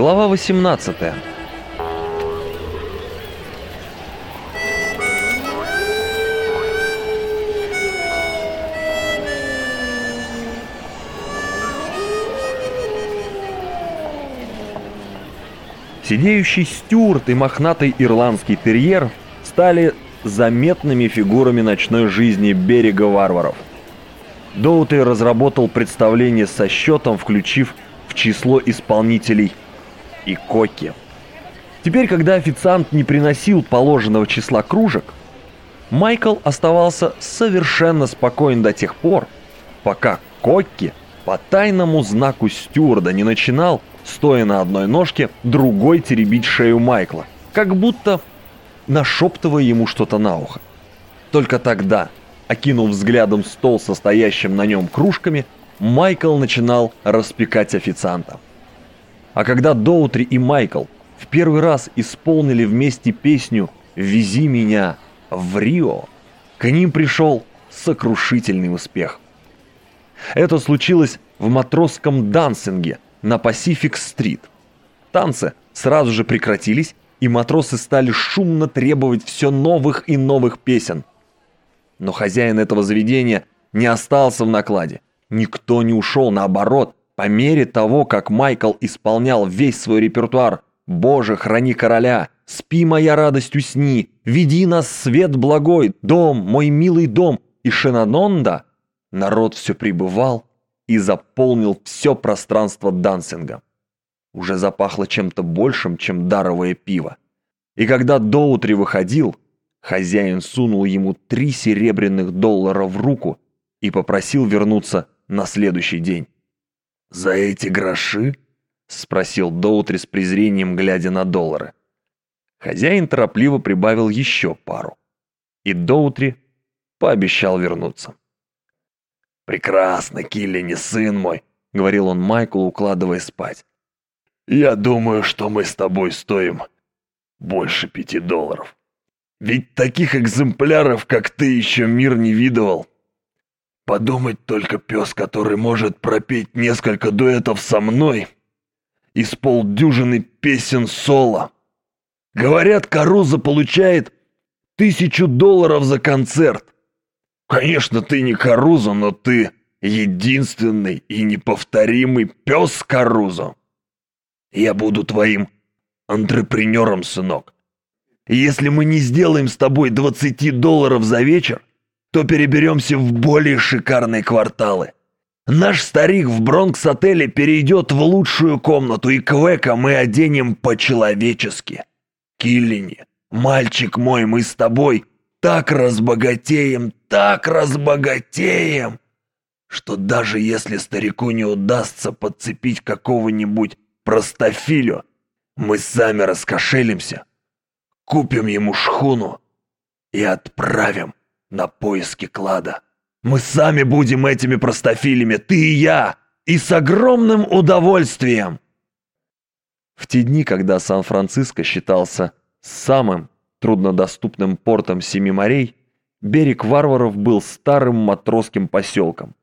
Глава 18 Сидеющий Стюарт и мохнатый ирландский терьер стали заметными фигурами ночной жизни берега варваров. Доутри разработал представление со счетом, включив в число исполнителей и Коки. Теперь, когда официант не приносил положенного числа кружек, Майкл оставался совершенно спокоен до тех пор, пока Кокки по тайному знаку стюарда не начинал стоя на одной ножке, другой теребить шею Майкла, как будто нашептывая ему что-то на ухо. Только тогда, окинув взглядом стол со стоящим на нем кружками, Майкл начинал распекать официанта. А когда Доутри и Майкл в первый раз исполнили вместе песню «Вези меня в Рио», к ним пришел сокрушительный успех. Это случилось в матросском дансинге – на Пасифик-стрит. Танцы сразу же прекратились, и матросы стали шумно требовать все новых и новых песен. Но хозяин этого заведения не остался в накладе. Никто не ушел, наоборот, по мере того, как Майкл исполнял весь свой репертуар «Боже, храни короля», «Спи, моя радость, усни», «Веди нас, свет благой», «Дом, мой милый дом» и «Шинанонда», народ все прибывал и заполнил все пространство дансинга. Уже запахло чем-то большим, чем даровое пиво. И когда Доутри выходил, хозяин сунул ему три серебряных доллара в руку и попросил вернуться на следующий день. «За эти гроши?» — спросил Доутри с презрением, глядя на доллары. Хозяин торопливо прибавил еще пару. И Доутри пообещал вернуться. «Прекрасно, Киллини, сын мой», — говорил он Майклу, укладывая спать. «Я думаю, что мы с тобой стоим больше пяти долларов. Ведь таких экземпляров, как ты, еще мир не видывал. Подумать только, пес, который может пропеть несколько дуэтов со мной из полдюжины песен соло. Говорят, Каруза получает тысячу долларов за концерт. Конечно, ты не Карузо, но ты единственный и неповторимый пес Карузо. Я буду твоим антрепренером, сынок. если мы не сделаем с тобой 20 долларов за вечер, то переберемся в более шикарные кварталы. Наш старик в Бронкс-отеле перейдет в лучшую комнату, и Квека мы оденем по-человечески. Киллини, мальчик мой, мы с тобой так разбогатеем, так разбогатеем, что даже если старику не удастся подцепить какого-нибудь простофилю, мы сами раскошелимся, купим ему шхуну и отправим на поиски клада. Мы сами будем этими простофилями, ты и я, и с огромным удовольствием. В те дни, когда Сан-Франциско считался самым труднодоступным портом Семи морей, берег варваров был старым матросским поселком.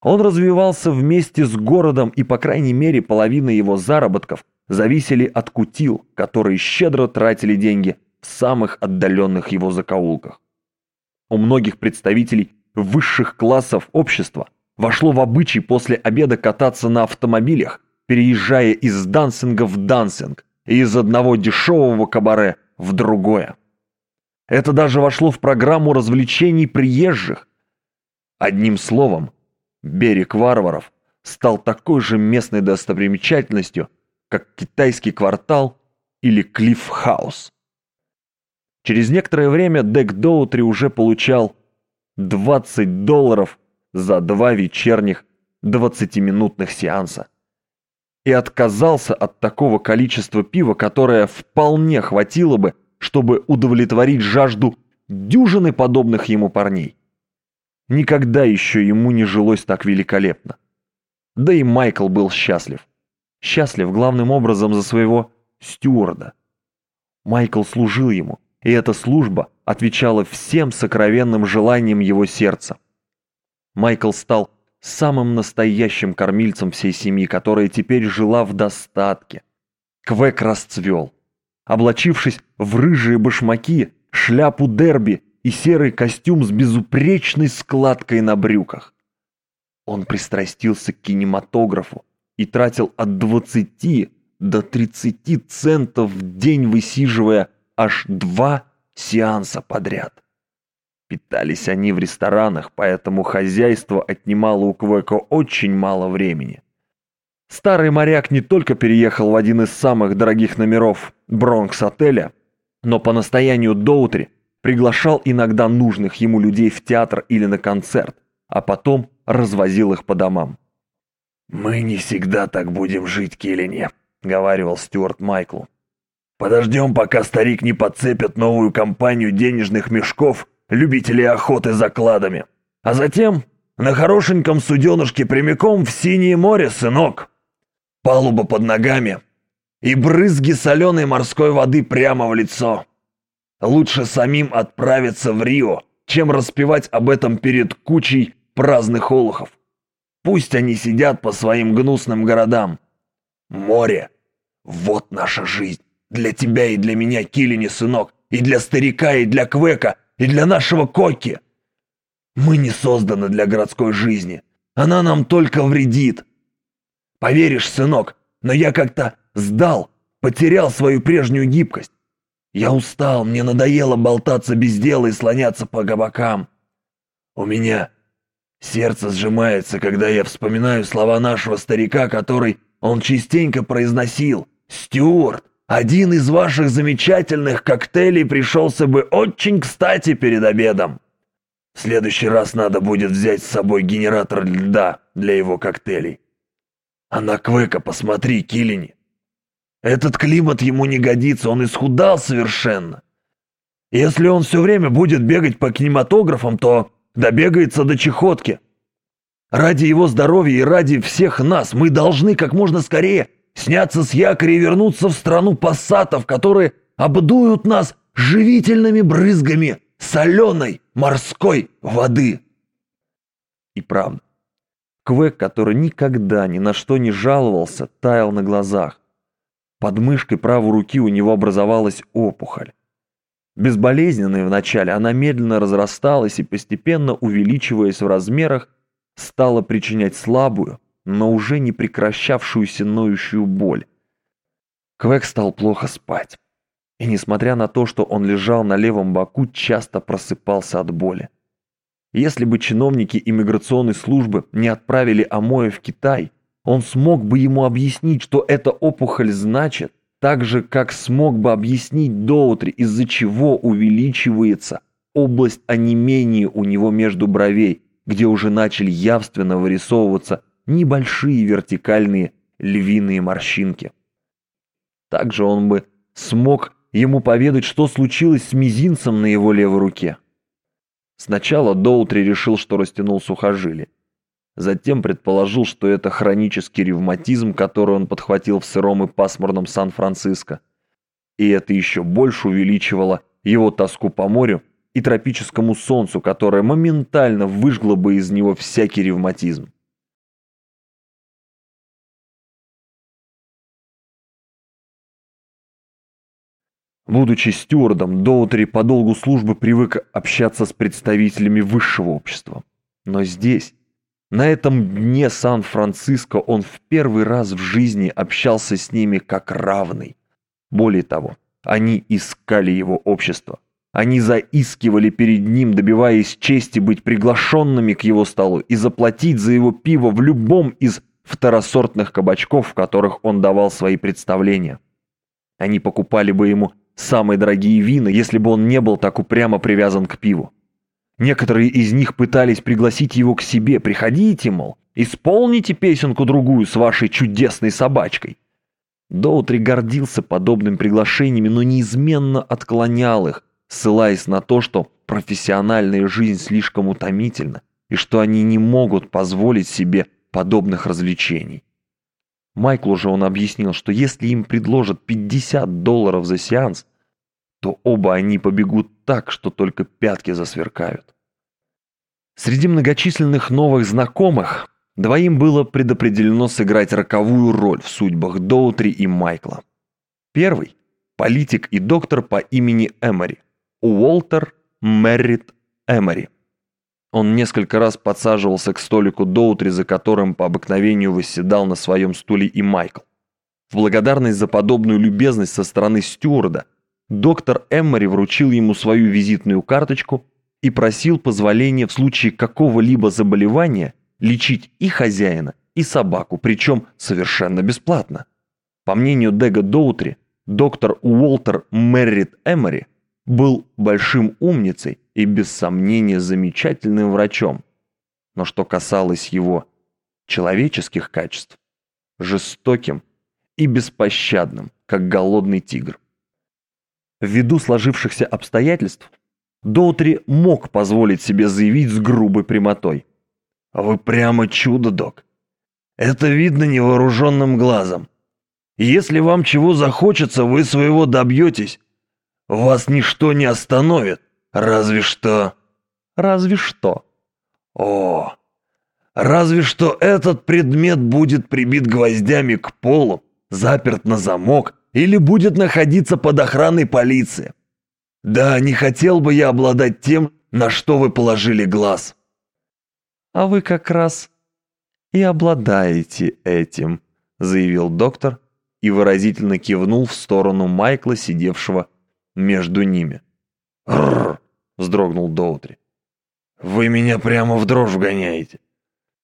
Он развивался вместе с городом, и по крайней мере половина его заработков зависели от кутил, которые щедро тратили деньги в самых отдаленных его закоулках. У многих представителей высших классов общества вошло в обычай после обеда кататься на автомобилях, переезжая из дансинга в дансинг и из одного дешевого кабаре в другое. Это даже вошло в программу развлечений приезжих. Одним словом, берег варваров стал такой же местной достопримечательностью, как китайский квартал или Клифф-хаус. Через некоторое время Дек Доутри уже получал 20 долларов за два вечерних 20-минутных сеанса и отказался от такого количества пива, которое вполне хватило бы, чтобы удовлетворить жажду дюжины подобных ему парней. Никогда еще ему не жилось так великолепно. Да и Майкл был счастлив. Счастлив главным образом за своего стюарда. Майкл служил ему, и эта служба отвечала всем сокровенным желаниям его сердца. Майкл стал самым настоящим кормильцем всей семьи, которая теперь жила в достатке. Квек расцвел. Облачившись в рыжие башмаки, шляпу дерби и серый костюм с безупречной складкой на брюках. Он пристрастился к кинематографу и тратил от 20 до 30 центов в день, высиживая аж два сеанса подряд. Питались они в ресторанах, поэтому хозяйство отнимало у Квека очень мало времени. Старый моряк не только переехал в один из самых дорогих номеров Бронкс-отеля, но по настоянию Доутри приглашал иногда нужных ему людей в театр или на концерт, а потом развозил их по домам. «Мы не всегда так будем жить, Келлине», — говаривал Стюарт Майклу. «Подождем, пока старик не подцепит новую компанию денежных мешков любителей охоты за кладами. А затем на хорошеньком суденышке прямиком в синее море, сынок. Палуба под ногами и брызги соленой морской воды прямо в лицо. Лучше самим отправиться в Рио, чем распевать об этом перед кучей праздных олухов. Пусть они сидят по своим гнусным городам. Море — вот наша жизнь. Для тебя и для меня, Килини, сынок, и для старика, и для Квека, и для нашего Коки. Мы не созданы для городской жизни. Она нам только вредит. Поверишь, сынок, но я как-то сдал, потерял свою прежнюю гибкость. Я устал, мне надоело болтаться без дела и слоняться по кабакам. У меня сердце сжимается, когда я вспоминаю слова нашего старика, который он частенько произносил. «Стюарт, один из ваших замечательных коктейлей пришелся бы очень кстати перед обедом. В следующий раз надо будет взять с собой генератор льда для его коктейлей. А на Квека посмотри, Килини. Этот климат ему не годится, он исхудал совершенно. Если он все время будет бегать по кинематографам, то добегается до чехотки. Ради его здоровья и ради всех нас мы должны как можно скорее сняться с якоря и вернуться в страну пассатов, которые обдуют нас живительными брызгами соленой морской воды. И правда, Квек, который никогда ни на что не жаловался, таял на глазах. Под мышкой правой руки у него образовалась опухоль. Безболезненная вначале, она медленно разрасталась и, постепенно увеличиваясь в размерах, стала причинять слабую, но уже не прекращавшуюся ноющую боль. Квек стал плохо спать. И несмотря на то, что он лежал на левом боку, часто просыпался от боли. Если бы чиновники иммиграционной службы не отправили Амоя в Китай, он смог бы ему объяснить, что эта опухоль значит, так же, как смог бы объяснить Доутри, из-за чего увеличивается область онемения у него между бровей, где уже начали явственно вырисовываться небольшие вертикальные львиные морщинки. Также он бы смог ему поведать, что случилось с мизинцем на его левой руке. Сначала Доутри решил, что растянул сухожилие. Затем предположил, что это хронический ревматизм, который он подхватил в сыром и пасмурном Сан-Франциско. И это еще больше увеличивало его тоску по морю и тропическому солнцу, которое моментально выжгло бы из него всякий ревматизм. Будучи стюардом, Доутри по долгу службы привык общаться с представителями высшего общества. Но здесь, на этом дне Сан-Франциско, он в первый раз в жизни общался с ними как равный. Более того, они искали его общество. Они заискивали перед ним, добиваясь чести быть приглашенными к его столу и заплатить за его пиво в любом из второсортных кабачков, в которых он давал свои представления. Они покупали бы ему самые дорогие вина, если бы он не был так упрямо привязан к пиву. Некоторые из них пытались пригласить его к себе. «Приходите, мол, исполните песенку-другую с вашей чудесной собачкой». Доутри гордился подобными приглашениями, но неизменно отклонял их, ссылаясь на то, что профессиональная жизнь слишком утомительна и что они не могут позволить себе подобных развлечений. Майклу же он объяснил, что если им предложат 50 долларов за сеанс, то оба они побегут так, что только пятки засверкают. Среди многочисленных новых знакомых двоим было предопределено сыграть роковую роль в судьбах Доутри и Майкла. Первый – политик и доктор по имени Эмори, Уолтер Меррит Эмори. Он несколько раз подсаживался к столику Доутри, за которым по обыкновению восседал на своем стуле и Майкл. В благодарность за подобную любезность со стороны стюарда доктор Эммори вручил ему свою визитную карточку и просил позволения в случае какого-либо заболевания лечить и хозяина, и собаку, причем совершенно бесплатно. По мнению Дега Доутри, доктор Уолтер Меррит Эмори был большим умницей и без сомнения замечательным врачом. Но что касалось его человеческих качеств, жестоким и беспощадным, как голодный тигр. Ввиду сложившихся обстоятельств, Доутри мог позволить себе заявить с грубой прямотой. «Вы прямо чудо, док. Это видно невооруженным глазом. Если вам чего захочется, вы своего добьетесь. Вас ничто не остановит, разве что...» «Разве что?» «О, разве что этот предмет будет прибит гвоздями к полу, заперт на замок или будет находиться под охраной полиции. Да, не хотел бы я обладать тем, на что вы положили глаз. А вы как раз и обладаете этим, заявил доктор и выразительно кивнул в сторону Майкла, сидевшего между ними. «Рррр!» — вздрогнул Доутри. «Вы меня прямо в дрожь вгоняете.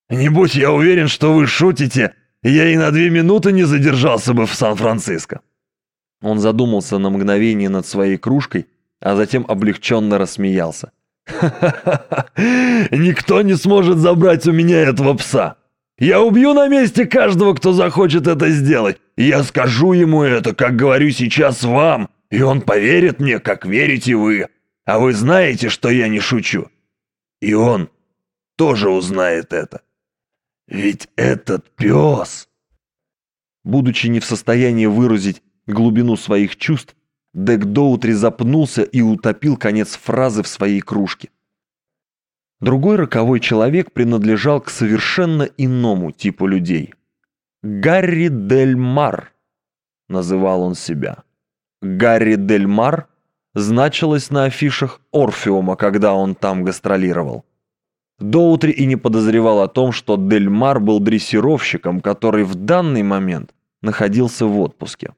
Не будь я уверен, что вы шутите, я и на две минуты не задержался бы в Сан-Франциско». Он задумался на мгновение над своей кружкой, а затем облегченно рассмеялся. «Ха-ха-ха! Никто не сможет забрать у меня этого пса! Я убью на месте каждого, кто захочет это сделать! Я скажу ему это, как говорю сейчас вам, и он поверит мне, как верите вы! А вы знаете, что я не шучу! И он тоже узнает это! Ведь этот пес...» Будучи не в состоянии выразить глубину своих чувств, Дек Доутри запнулся и утопил конец фразы в своей кружке. Другой роковой человек принадлежал к совершенно иному типу людей. Гарри Дель Мар, называл он себя. Гарри Дель Мар значилось на афишах Орфеума, когда он там гастролировал. Доутри и не подозревал о том, что Дель Мар был дрессировщиком, который в данный момент находился в отпуске.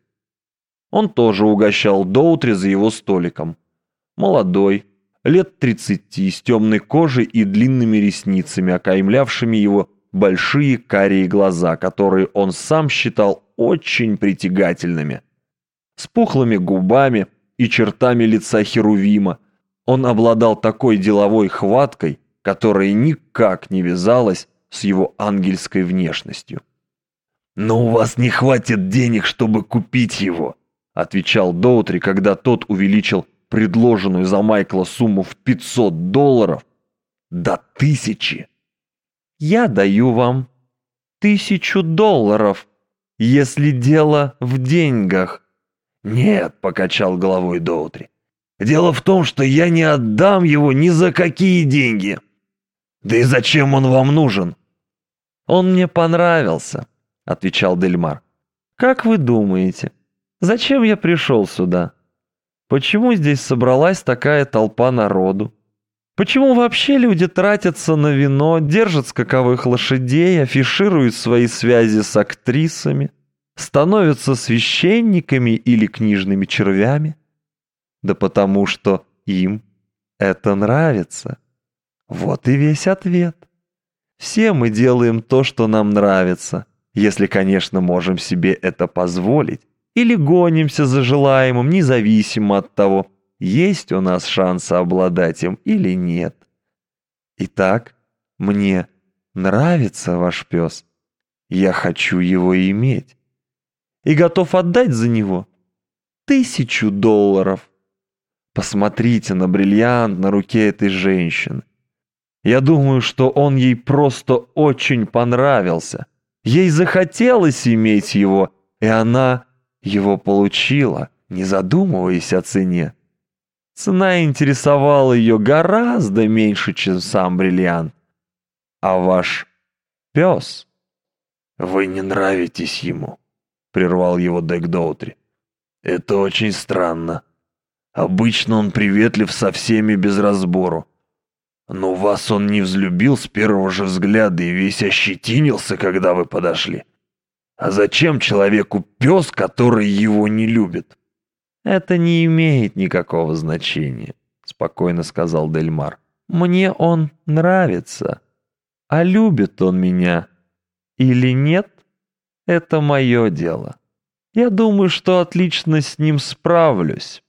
Он тоже угощал Доутри за его столиком. Молодой, лет 30, с темной кожей и длинными ресницами, окаймлявшими его большие карие глаза, которые он сам считал очень притягательными. С пухлыми губами и чертами лица Херувима он обладал такой деловой хваткой, которая никак не вязалась с его ангельской внешностью. «Но у вас не хватит денег, чтобы купить его», отвечал Доутри, когда тот увеличил предложенную за Майкла сумму в 500 долларов до тысячи. «Я даю вам тысячу долларов, если дело в деньгах». «Нет», — покачал головой Доутри. «Дело в том, что я не отдам его ни за какие деньги. Да и зачем он вам нужен?» «Он мне понравился», — отвечал Дельмар. «Как вы думаете, Зачем я пришел сюда? Почему здесь собралась такая толпа народу? Почему вообще люди тратятся на вино, держат скаковых лошадей, афишируют свои связи с актрисами, становятся священниками или книжными червями? Да потому что им это нравится. Вот и весь ответ. Все мы делаем то, что нам нравится, если, конечно, можем себе это позволить или гонимся за желаемым, независимо от того, есть у нас шансы обладать им или нет. Итак, мне нравится ваш пес. Я хочу его иметь. И готов отдать за него тысячу долларов. Посмотрите на бриллиант на руке этой женщины. Я думаю, что он ей просто очень понравился. Ей захотелось иметь его, и она его получила, не задумываясь о цене. Цена интересовала ее гораздо меньше, чем сам бриллиант. А ваш пес... «Вы не нравитесь ему», — прервал его Дэк Доутри. «Это очень странно. Обычно он приветлив со всеми без разбору. Но вас он не взлюбил с первого же взгляда и весь ощетинился, когда вы подошли. А зачем человеку пес, который его не любит?» «Это не имеет никакого значения», — спокойно сказал Дельмар. «Мне он нравится. А любит он меня или нет, это мое дело. Я думаю, что отлично с ним справлюсь».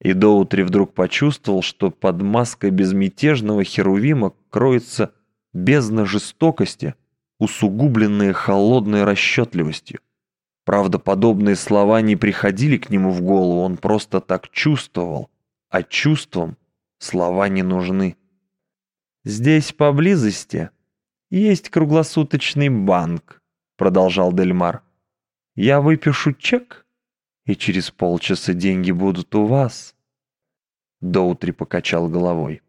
И Доутри вдруг почувствовал, что под маской безмятежного Херувима кроется бездна жестокости, усугубленная холодной расчетливостью. Правда, подобные слова не приходили к нему в голову, он просто так чувствовал, а чувствам слова не нужны. «Здесь поблизости есть круглосуточный банк», — продолжал Дельмар. «Я выпишу чек, и через полчаса деньги будут у вас». Доутри покачал головой.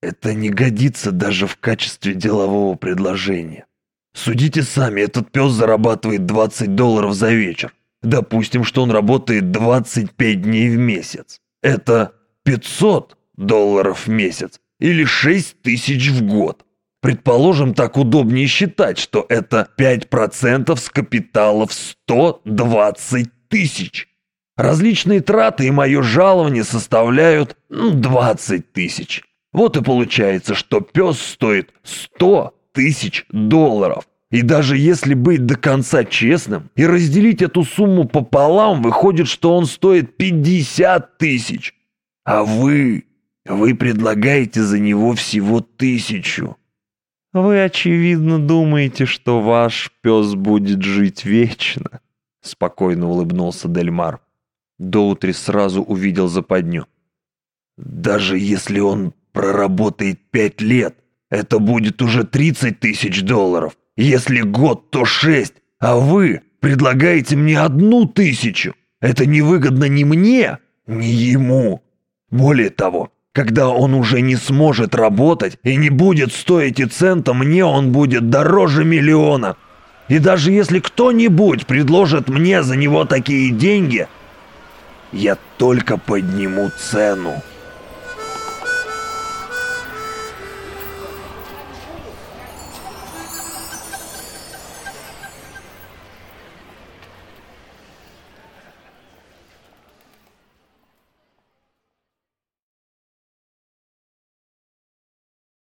«Это не годится даже в качестве делового предложения. Судите сами, этот пес зарабатывает 20 долларов за вечер. Допустим, что он работает 25 дней в месяц. Это 500 долларов в месяц или 6 тысяч в год. Предположим, так удобнее считать, что это 5% с капитала в 120 тысяч. Различные траты и мое жалование составляют ну, 20 тысяч. Вот и получается, что пес стоит 100 тысяч долларов. И даже если быть до конца честным и разделить эту сумму пополам, выходит, что он стоит 50 тысяч. А вы, вы предлагаете за него всего тысячу. Вы, очевидно, думаете, что ваш пес будет жить вечно, спокойно улыбнулся Дельмар. Доутри сразу увидел западню. Даже если он проработает пять лет, это будет уже 30 тысяч долларов. Если год, то 6. А вы предлагаете мне одну тысячу. Это невыгодно ни мне, ни ему. Более того, когда он уже не сможет работать и не будет стоить и цента, мне он будет дороже миллиона. И даже если кто-нибудь предложит мне за него такие деньги, я только подниму цену.